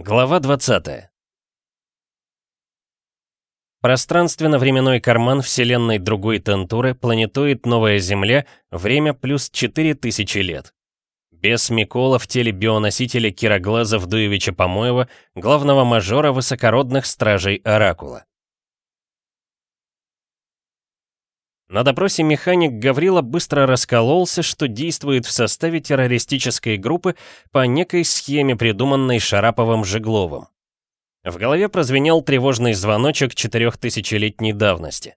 Глава 20 Пространственно-временной карман Вселенной другой Тентуры планетоид Новая Земля, время плюс 4000 лет. Без Микола в теле бионосителя Кироглаза Вдуевича Помоева, главного мажора высокородных стражей Оракула. На допросе механик Гаврила быстро раскололся, что действует в составе террористической группы по некой схеме, придуманной Шараповым-Жегловым. В голове прозвенел тревожный звоночек четырехтысячелетней давности.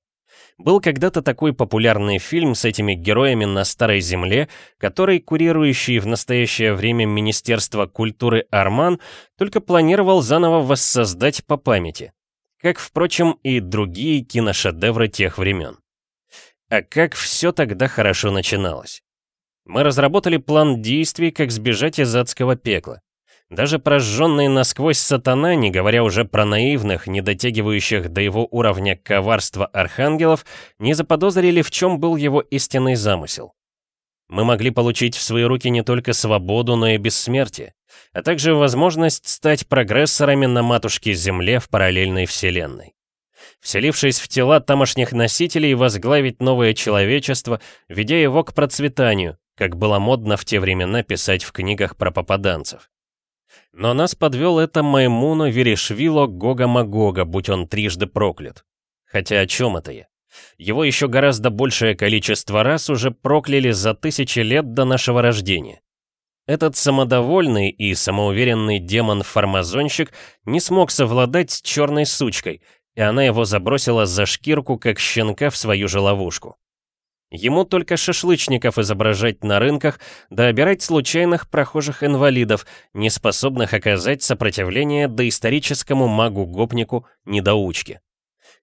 Был когда-то такой популярный фильм с этими героями на Старой Земле, который курирующий в настоящее время Министерство культуры Арман только планировал заново воссоздать по памяти. Как, впрочем, и другие киношедевры тех времен. А как все тогда хорошо начиналось. Мы разработали план действий, как сбежать из адского пекла. Даже прожженный насквозь сатана, не говоря уже про наивных, не дотягивающих до его уровня коварства архангелов, не заподозрили, в чем был его истинный замысел. Мы могли получить в свои руки не только свободу, но и бессмертие, а также возможность стать прогрессорами на матушке Земле в параллельной вселенной вселившись в тела тамошних носителей, возглавить новое человечество, ведя его к процветанию, как было модно в те времена писать в книгах про попаданцев. Но нас подвел это Маймуно Верешвило Гога Магога, будь он трижды проклят. Хотя о чем это я? Его еще гораздо большее количество раз уже прокляли за тысячи лет до нашего рождения. Этот самодовольный и самоуверенный демон-фармазонщик не смог совладать с черной сучкой — и она его забросила за шкирку, как щенка в свою же ловушку. Ему только шашлычников изображать на рынках, да обирать случайных прохожих инвалидов, не способных оказать сопротивление доисторическому магу-гопнику недоучке.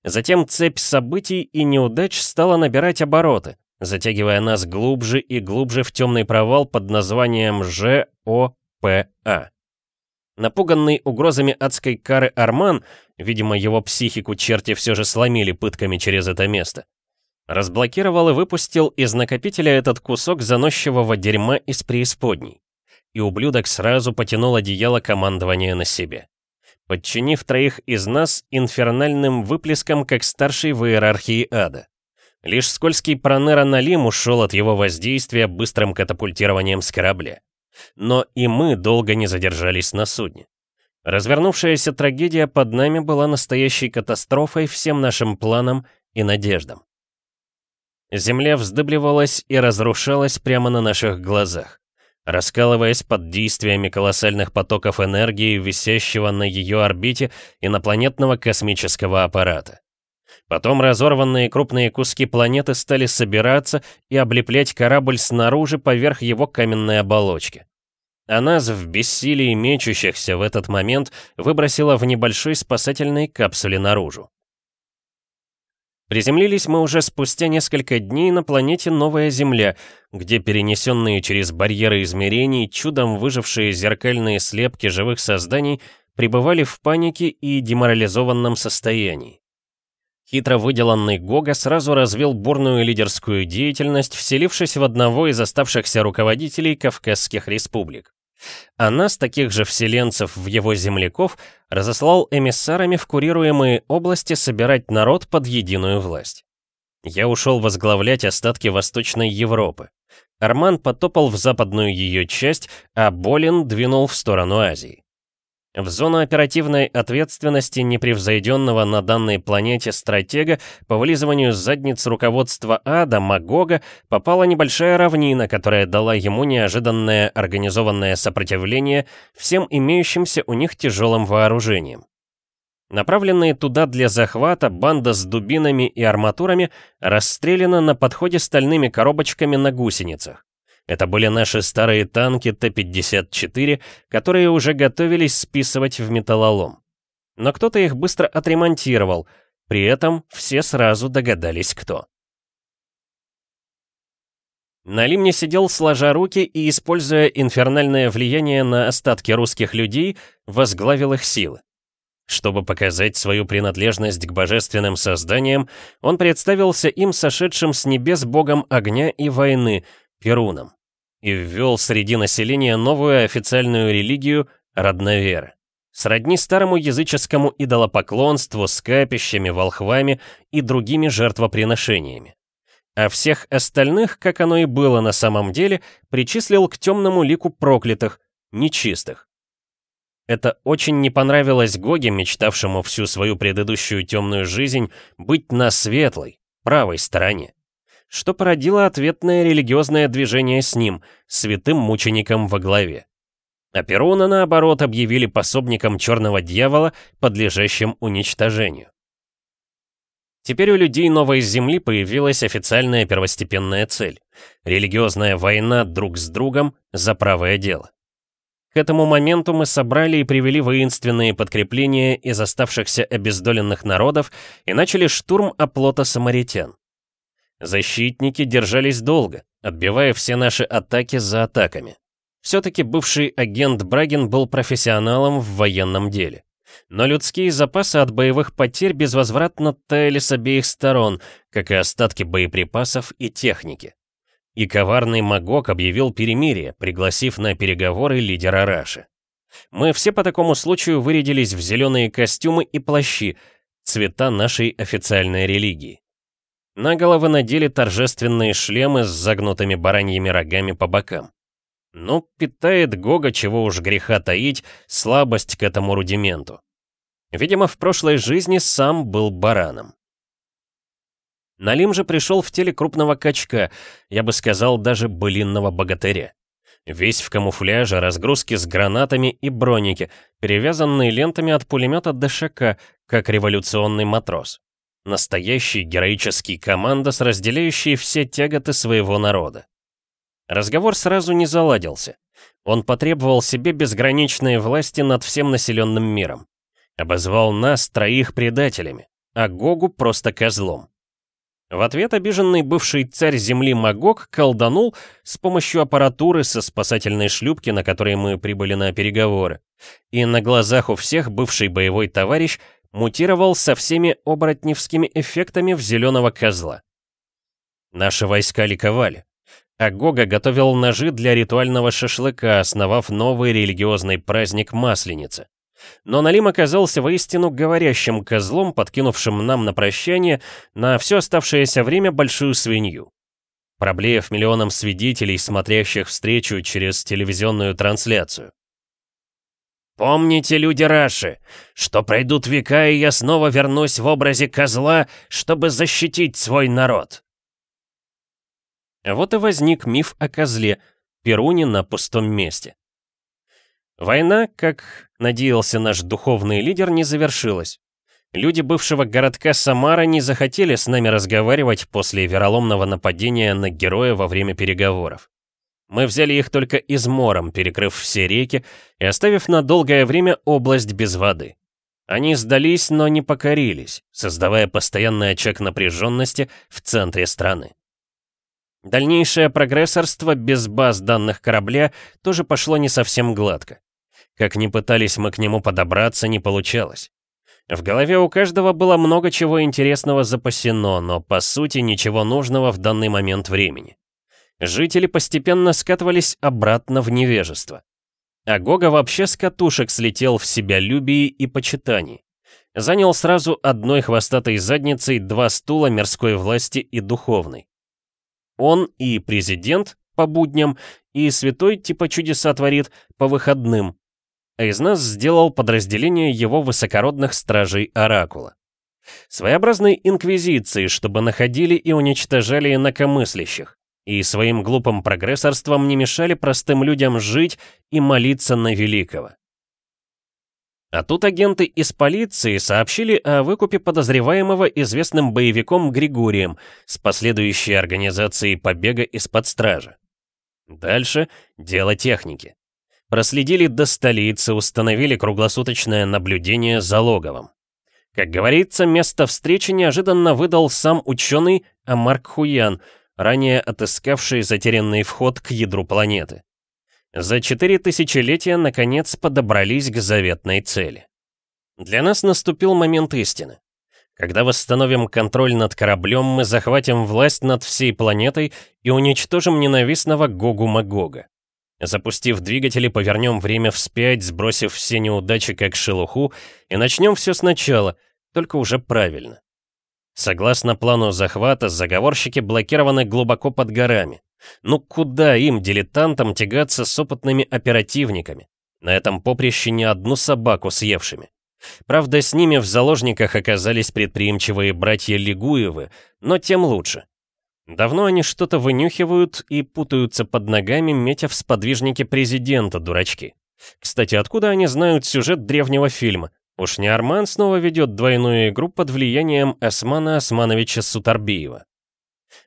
Затем цепь событий и неудач стала набирать обороты, затягивая нас глубже и глубже в темный провал под названием ЖОПА. Напуганный угрозами адской кары Арман, видимо, его психику черти все же сломили пытками через это место, разблокировал и выпустил из накопителя этот кусок заносчивого дерьма из преисподней. И ублюдок сразу потянул одеяло командования на себе, подчинив троих из нас инфернальным выплеском как старший в иерархии ада. Лишь скользкий Пронера Налим ушел от его воздействия быстрым катапультированием с корабля. Но и мы долго не задержались на судне. Развернувшаяся трагедия под нами была настоящей катастрофой всем нашим планам и надеждам. Земля вздыбливалась и разрушалась прямо на наших глазах, раскалываясь под действиями колоссальных потоков энергии, висящего на ее орбите инопланетного космического аппарата. Потом разорванные крупные куски планеты стали собираться и облеплять корабль снаружи поверх его каменной оболочки. А нас в бессилии мечущихся в этот момент выбросило в небольшой спасательной капсуле наружу. Приземлились мы уже спустя несколько дней на планете Новая Земля, где перенесенные через барьеры измерений чудом выжившие зеркальные слепки живых созданий пребывали в панике и деморализованном состоянии. Хитро выделанный Гога сразу развил бурную лидерскую деятельность, вселившись в одного из оставшихся руководителей Кавказских республик. А нас, таких же вселенцев в его земляков, разослал эмиссарами в курируемые области собирать народ под единую власть. Я ушел возглавлять остатки Восточной Европы. Арман потопал в западную ее часть, а Болин двинул в сторону Азии. В зону оперативной ответственности непревзойденного на данной планете стратега по вылизыванию задниц руководства ада Магога попала небольшая равнина, которая дала ему неожиданное организованное сопротивление всем имеющимся у них тяжелым вооружением. Направленные туда для захвата, банда с дубинами и арматурами расстреляна на подходе стальными коробочками на гусеницах. Это были наши старые танки Т-54, которые уже готовились списывать в металлолом. Но кто-то их быстро отремонтировал, при этом все сразу догадались, кто. На Лимне сидел сложа руки и, используя инфернальное влияние на остатки русских людей, возглавил их силы. Чтобы показать свою принадлежность к божественным созданиям, он представился им сошедшим с небес богом огня и войны, Перуном и ввел среди населения новую официальную религию – родновера. сродни старому языческому идолопоклонству с капищами, волхвами и другими жертвоприношениями. А всех остальных, как оно и было на самом деле, причислил к темному лику проклятых, нечистых. Это очень не понравилось Гоге, мечтавшему всю свою предыдущую темную жизнь быть на светлой, правой стороне, что породило ответное религиозное движение с ним, святым мучеником во главе. А Перуна, наоборот, объявили пособником черного дьявола, подлежащим уничтожению. Теперь у людей Новой Земли появилась официальная первостепенная цель — религиозная война друг с другом за правое дело. К этому моменту мы собрали и привели воинственные подкрепления из оставшихся обездоленных народов и начали штурм оплота самаритян. Защитники держались долго, отбивая все наши атаки за атаками. Все-таки бывший агент Брагин был профессионалом в военном деле. Но людские запасы от боевых потерь безвозвратно таяли с обеих сторон, как и остатки боеприпасов и техники. И коварный Магок объявил перемирие, пригласив на переговоры лидера Раши. Мы все по такому случаю вырядились в зеленые костюмы и плащи, цвета нашей официальной религии. На головы надели торжественные шлемы с загнутыми бараньими рогами по бокам. Ну, питает Гога, чего уж греха таить, слабость к этому рудименту. Видимо, в прошлой жизни сам был бараном. Налим же пришел в теле крупного качка, я бы сказал, даже былинного богатыря. Весь в камуфляже, разгрузки с гранатами и броники, перевязанные лентами от пулемета ДШК, как революционный матрос. Настоящий героический командос, разделяющий все тяготы своего народа. Разговор сразу не заладился. Он потребовал себе безграничной власти над всем населенным миром. Обозвал нас троих предателями, а Гогу просто козлом. В ответ обиженный бывший царь земли Магог колданул с помощью аппаратуры со спасательной шлюпки, на которой мы прибыли на переговоры. И на глазах у всех бывший боевой товарищ мутировал со всеми оборотневскими эффектами в зеленого козла. Наши войска ликовали. А Гога готовил ножи для ритуального шашлыка, основав новый религиозный праздник Масленицы. Но Налим оказался воистину говорящим козлом, подкинувшим нам на прощание на все оставшееся время большую свинью. Проблеев миллионам свидетелей, смотрящих встречу через телевизионную трансляцию. «Помните, люди Раши, что пройдут века, и я снова вернусь в образе козла, чтобы защитить свой народ!» Вот и возник миф о козле, Перуне на пустом месте. Война, как надеялся наш духовный лидер, не завершилась. Люди бывшего городка Самара не захотели с нами разговаривать после вероломного нападения на героя во время переговоров. Мы взяли их только измором, перекрыв все реки и оставив на долгое время область без воды. Они сдались, но не покорились, создавая постоянный очаг напряженности в центре страны. Дальнейшее прогрессорство без баз данных корабля тоже пошло не совсем гладко. Как ни пытались мы к нему подобраться, не получалось. В голове у каждого было много чего интересного запасено, но по сути ничего нужного в данный момент времени. Жители постепенно скатывались обратно в невежество. А Гога вообще с катушек слетел в себя любии и почитаний. Занял сразу одной хвостатой задницей два стула мирской власти и духовной. Он и президент по будням, и святой типа чудеса творит по выходным. А из нас сделал подразделение его высокородных стражей Оракула. Своеобразной инквизиции, чтобы находили и уничтожали инакомыслящих, и своим глупым прогрессорством не мешали простым людям жить и молиться на великого. А тут агенты из полиции сообщили о выкупе подозреваемого известным боевиком Григорием с последующей организацией побега из-под стражи. Дальше дело техники. Проследили до столицы, установили круглосуточное наблюдение за логовом. Как говорится, место встречи неожиданно выдал сам ученый Амарк Хуян, ранее отыскавший затерянный вход к ядру планеты. За четыре тысячелетия, наконец, подобрались к заветной цели. Для нас наступил момент истины. Когда восстановим контроль над кораблем, мы захватим власть над всей планетой и уничтожим ненавистного Гогу-Магога. Запустив двигатели, повернем время вспять, сбросив все неудачи как шелуху, и начнем все сначала, только уже правильно. Согласно плану захвата, заговорщики блокированы глубоко под горами. Ну куда им, дилетантам, тягаться с опытными оперативниками? На этом поприще ни одну собаку съевшими. Правда, с ними в заложниках оказались предприимчивые братья Лигуевы, но тем лучше. Давно они что-то вынюхивают и путаются под ногами, метя в сподвижники президента, дурачки. Кстати, откуда они знают сюжет древнего фильма? Уж не Арман снова ведет двойную игру под влиянием Османа Османовича Сутарбиева.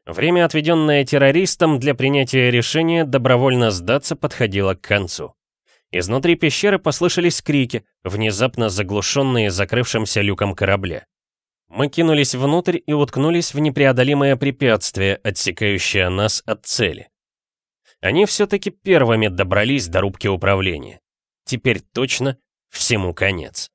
Время, отведенное террористам для принятия решения добровольно сдаться, подходило к концу. Изнутри пещеры послышались крики, внезапно заглушенные закрывшимся люком корабля. Мы кинулись внутрь и уткнулись в непреодолимое препятствие, отсекающее нас от цели. Они все-таки первыми добрались до рубки управления. Теперь точно всему конец.